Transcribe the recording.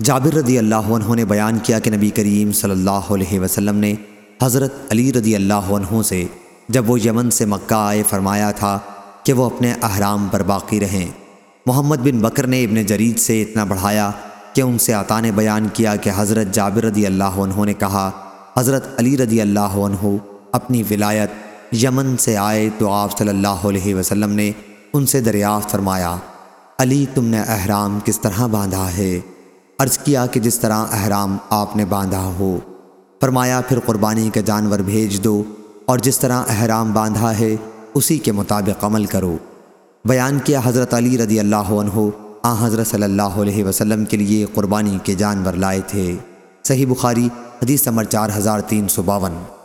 جابر رضی اللہ عنہ نے بیان کیا کہ نبی کریم صلی اللہ علیہ وسلم نے حضرت علی رضی اللہ عنہ سے جب وہ یمن سے مکہ آئے فرمایا تھا کہ وہ اپنے احرام پر باقی رہیں۔ محمد بن بکر نے ابن جرید سے اتنا بڑھایا کہ ان سے عطا نے بیان کیا کہ حضرت جابر رضی اللہ عنہ نے کہا، حضرت علی رضی اللہ عنہ اپنی ولایت یمن سے آئے تو آپ صلی اللہ علیہ وسلم نے ان سے دریافت فرمایا، علی تم نے احرام کس طرح باندھا ہے؟ عرض کیا کہ جس طرح احرام آپ نے باندھا ہو۔ فرمایا، پھر قربانی کا جانور بھیج دو اور جس طرح احرام باندھا ہے، اسی کے مطابق عمل کرو۔ بیان کیا حضرت علی رضی اللہ عنہ، آ، حضرت صلی اللہ علیہ وسلم کے لیے قربانی کے جانور لائے تھے۔ صحیح بخاری، حدیث نمبر چار ہزار تین سو باون۔